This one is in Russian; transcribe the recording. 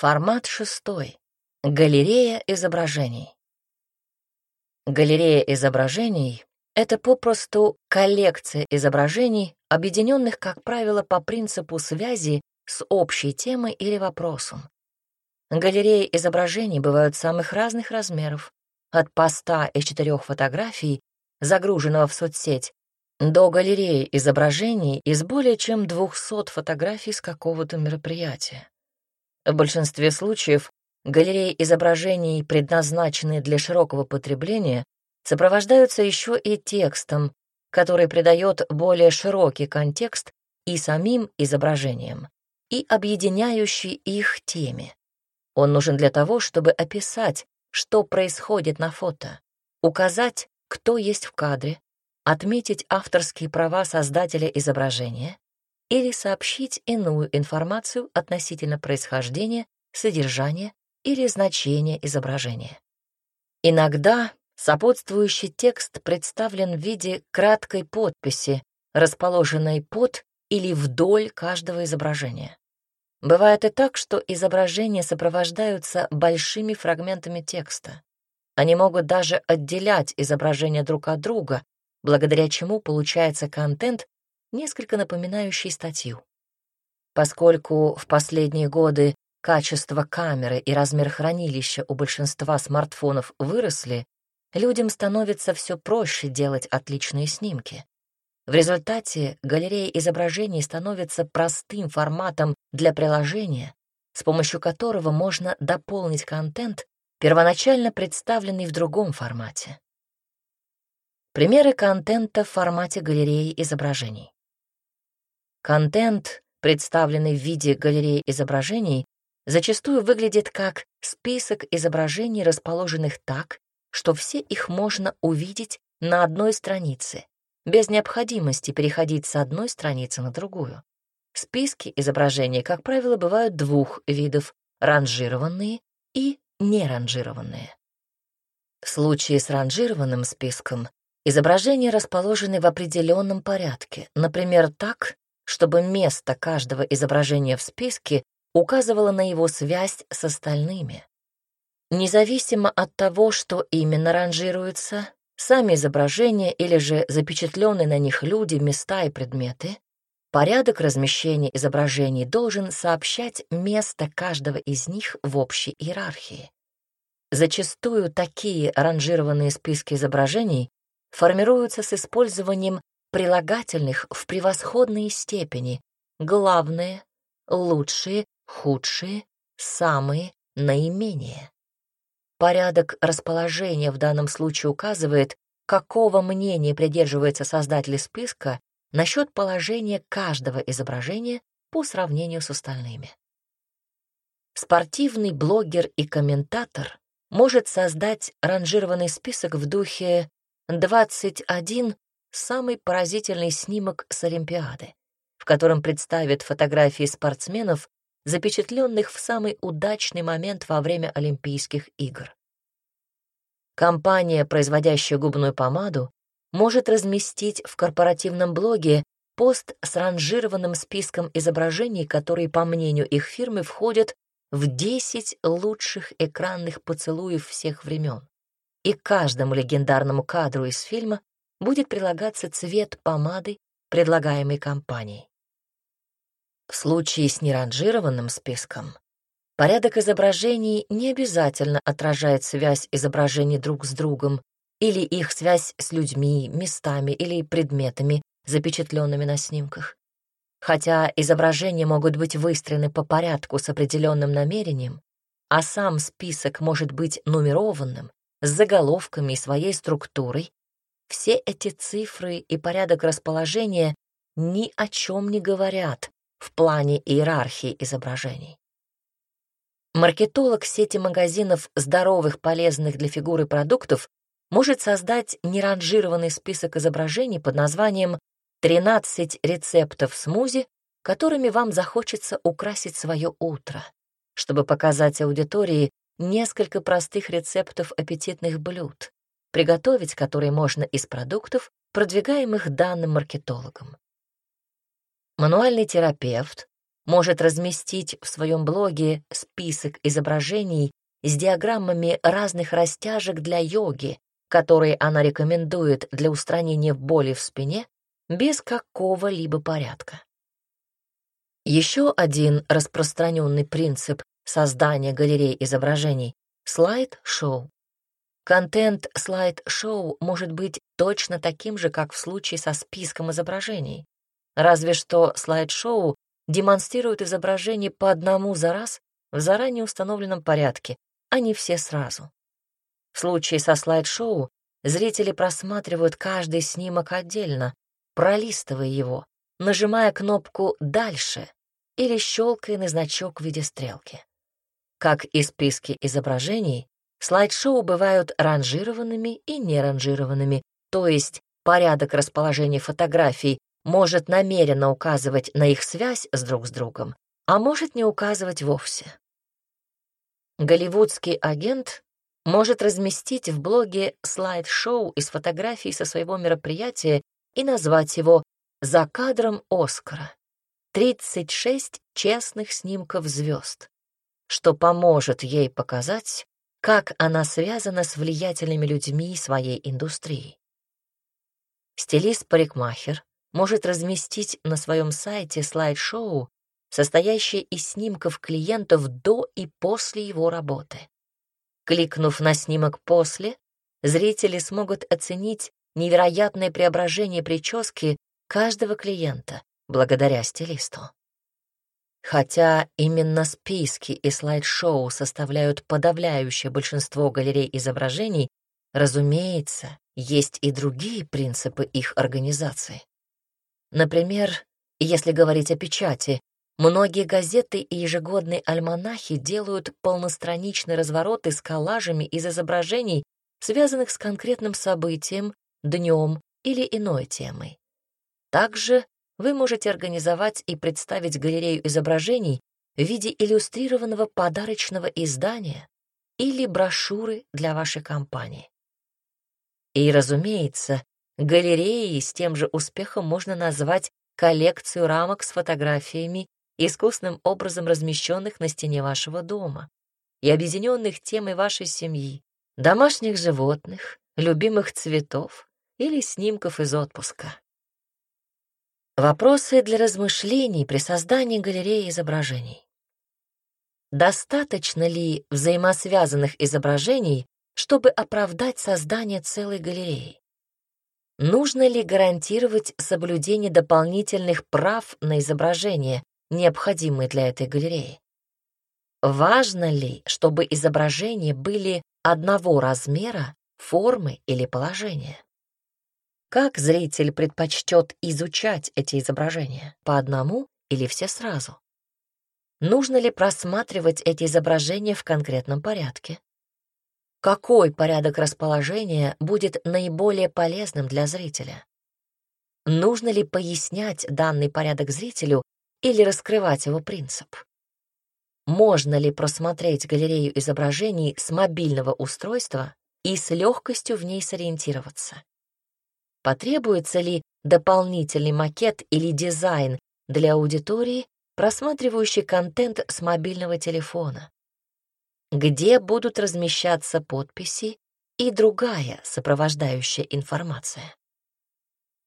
Формат шестой. Галерея изображений. Галерея изображений — это попросту коллекция изображений, объединенных, как правило, по принципу связи с общей темой или вопросом. Галереи изображений бывают самых разных размеров, от поста из четырех фотографий, загруженного в соцсеть, до галереи изображений из более чем 200 фотографий с какого-то мероприятия. В большинстве случаев галереи изображений, предназначенные для широкого потребления, сопровождаются еще и текстом, который придает более широкий контекст и самим изображениям, и объединяющий их теме. Он нужен для того, чтобы описать, что происходит на фото, указать, кто есть в кадре, отметить авторские права создателя изображения или сообщить иную информацию относительно происхождения, содержания или значения изображения. Иногда сопутствующий текст представлен в виде краткой подписи, расположенной под или вдоль каждого изображения. Бывает и так, что изображения сопровождаются большими фрагментами текста. Они могут даже отделять изображения друг от друга, благодаря чему получается контент, несколько напоминающий статью. Поскольку в последние годы качество камеры и размер хранилища у большинства смартфонов выросли, людям становится все проще делать отличные снимки. В результате галерея изображений становится простым форматом для приложения, с помощью которого можно дополнить контент, первоначально представленный в другом формате. Примеры контента в формате галереи изображений. Контент, представленный в виде галереи изображений, зачастую выглядит как список изображений, расположенных так, что все их можно увидеть на одной странице, без необходимости переходить с одной страницы на другую. Списки изображений, как правило, бывают двух видов — ранжированные и неранжированные. В случае с ранжированным списком изображения расположены в определенном порядке, например, так, чтобы место каждого изображения в списке указывало на его связь с остальными. Независимо от того, что именно ранжируется, сами изображения или же запечатленные на них люди, места и предметы, порядок размещения изображений должен сообщать место каждого из них в общей иерархии. Зачастую такие ранжированные списки изображений формируются с использованием прилагательных в превосходной степени главные, лучшие, худшие, самые, наименее. Порядок расположения в данном случае указывает, какого мнения придерживается создатель списка насчет положения каждого изображения по сравнению с остальными. Спортивный блогер и комментатор может создать ранжированный список в духе 21 самый поразительный снимок с Олимпиады, в котором представит фотографии спортсменов, запечатленных в самый удачный момент во время Олимпийских игр. Компания, производящая губную помаду, может разместить в корпоративном блоге пост с ранжированным списком изображений, которые, по мнению их фирмы, входят в 10 лучших экранных поцелуев всех времен. И каждому легендарному кадру из фильма будет прилагаться цвет помады, предлагаемой компанией. В случае с неранжированным списком порядок изображений не обязательно отражает связь изображений друг с другом или их связь с людьми, местами или предметами, запечатленными на снимках. Хотя изображения могут быть выстроены по порядку с определенным намерением, а сам список может быть нумерованным, с заголовками и своей структурой, все эти цифры и порядок расположения ни о чем не говорят в плане иерархии изображений. Маркетолог сети магазинов здоровых, полезных для фигуры продуктов может создать неранжированный список изображений под названием «13 рецептов смузи, которыми вам захочется украсить свое утро», чтобы показать аудитории несколько простых рецептов аппетитных блюд, приготовить которые можно из продуктов, продвигаемых данным маркетологом. Мануальный терапевт может разместить в своем блоге список изображений с диаграммами разных растяжек для йоги, которые она рекомендует для устранения боли в спине без какого-либо порядка. Еще один распространенный принцип создания галерей изображений — слайд-шоу. Контент слайд-шоу может быть точно таким же, как в случае со списком изображений, разве что слайд-шоу демонстрирует изображение по одному за раз в заранее установленном порядке, а не все сразу. В случае со слайд-шоу зрители просматривают каждый снимок отдельно, пролистывая его, нажимая кнопку «Дальше» или щелкая на значок в виде стрелки. Как и списки изображений, слайд-шоу бывают ранжированными и неранжированными, то есть порядок расположения фотографий может намеренно указывать на их связь с друг с другом, а может не указывать вовсе. Голливудский агент может разместить в блоге слайд-шоу из фотографий со своего мероприятия и назвать его «За кадром Оскара». 36 честных снимков звезд, что поможет ей показать, как она связана с влиятельными людьми своей индустрии. Стилист-парикмахер может разместить на своем сайте слайд-шоу, состоящее из снимков клиентов до и после его работы. Кликнув на снимок «после», зрители смогут оценить невероятное преображение прически каждого клиента благодаря стилисту. Хотя именно списки и слайд-шоу составляют подавляющее большинство галерей изображений, разумеется, есть и другие принципы их организации. Например, если говорить о печати, Многие газеты и ежегодные альманахи делают полностраничные развороты с коллажами из изображений, связанных с конкретным событием, днем или иной темой. Также вы можете организовать и представить галерею изображений в виде иллюстрированного подарочного издания или брошюры для вашей компании. И, разумеется, галереей с тем же успехом можно назвать коллекцию рамок с фотографиями искусным образом размещенных на стене вашего дома и объединенных темой вашей семьи, домашних животных, любимых цветов или снимков из отпуска. Вопросы для размышлений при создании галереи изображений. Достаточно ли взаимосвязанных изображений, чтобы оправдать создание целой галереи? Нужно ли гарантировать соблюдение дополнительных прав на изображение, необходимые для этой галереи. Важно ли, чтобы изображения были одного размера, формы или положения? Как зритель предпочтет изучать эти изображения, по одному или все сразу? Нужно ли просматривать эти изображения в конкретном порядке? Какой порядок расположения будет наиболее полезным для зрителя? Нужно ли пояснять данный порядок зрителю или раскрывать его принцип. Можно ли просмотреть галерею изображений с мобильного устройства и с легкостью в ней сориентироваться? Потребуется ли дополнительный макет или дизайн для аудитории, просматривающей контент с мобильного телефона? Где будут размещаться подписи и другая сопровождающая информация?